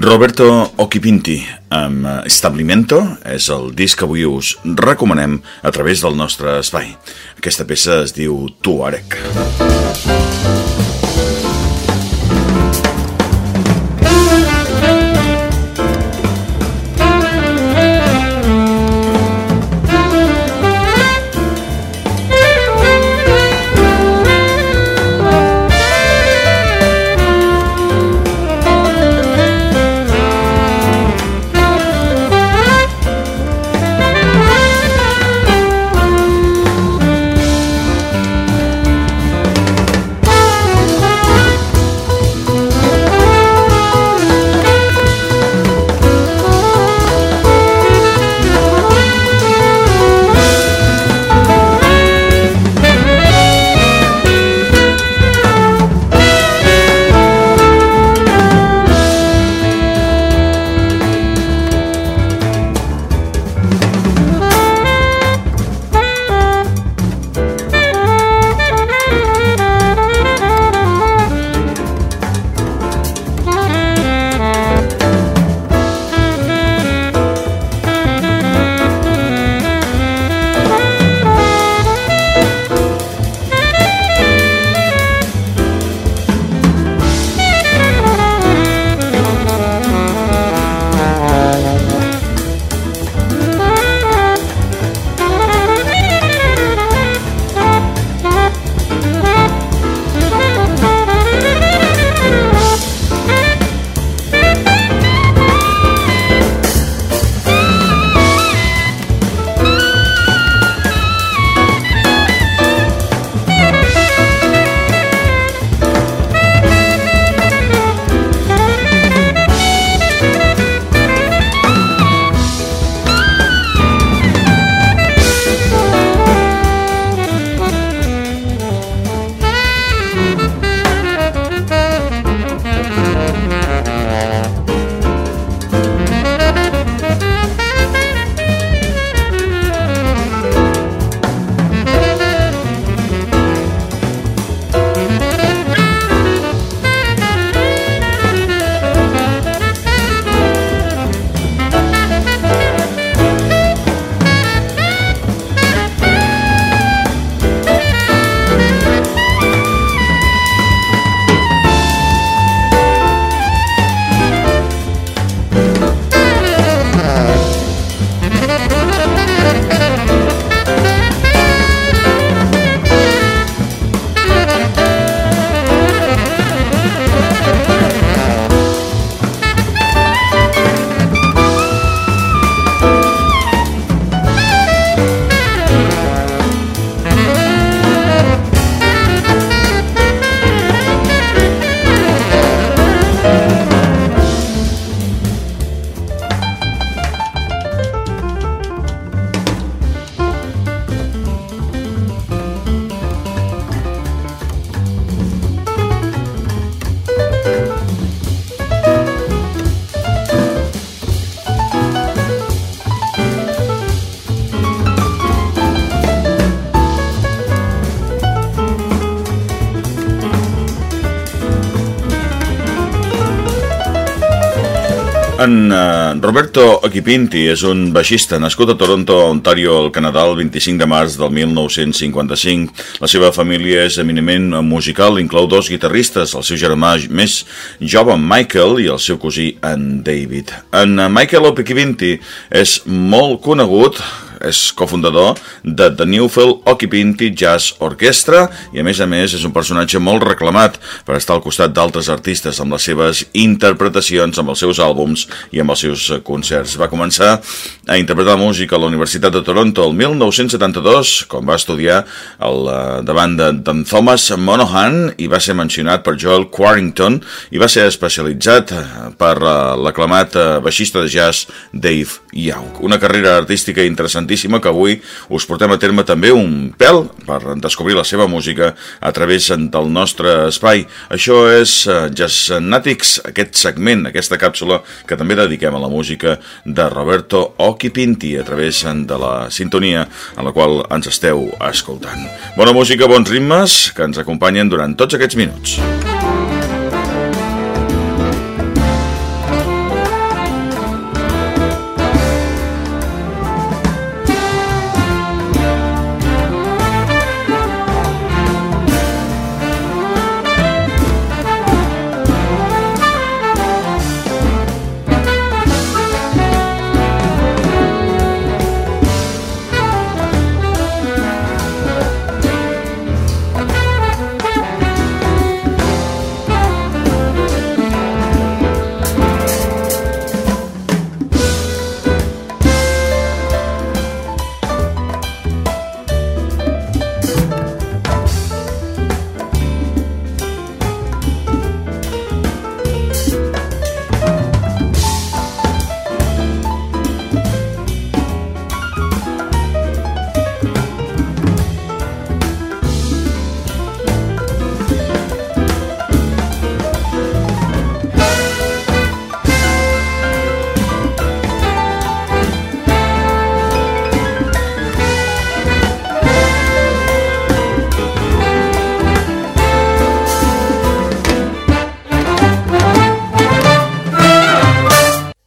Roberto Occhipinti amb Establimento és el disc que avui us recomanem a través del nostre espai. Aquesta peça es diu Tuareg. Tuareg. En uh, Roberto Equipinti és un baixista nascut a Toronto, Ontario, al Canadà, el 25 de març del 1955. La seva família és eminentment musical, inclou dos guitarristes, el seu germà més jove, Michael, i el seu cosí, en David. En uh, Michael Equipinti és molt conegut és cofundador de The Newfield Occupinti Jazz Orchestra i a més a més és un personatge molt reclamat per estar al costat d'altres artistes amb les seves interpretacions, amb els seus àlbums i amb els seus concerts. Va començar a interpretar música a la Universitat de Toronto el 1972, com va estudiar el, eh, davant de, de Thomas Monohan i va ser mencionat per Joel Quarrington i va ser especialitzat eh, per l'aclamat baixista de jazz Dave Young. Una carrera artística interessant interessantíssima que avui us portem a terme també un pèl per descobrir la seva música a través del nostre espai. Això és uh, Jazz Natics, aquest segment, aquesta càpsula que també dediquem a la música de Roberto Occhipinti a través de la sintonia en la qual ens esteu escoltant. Bona música, bons ritmes que ens acompanyen durant tots aquests minuts.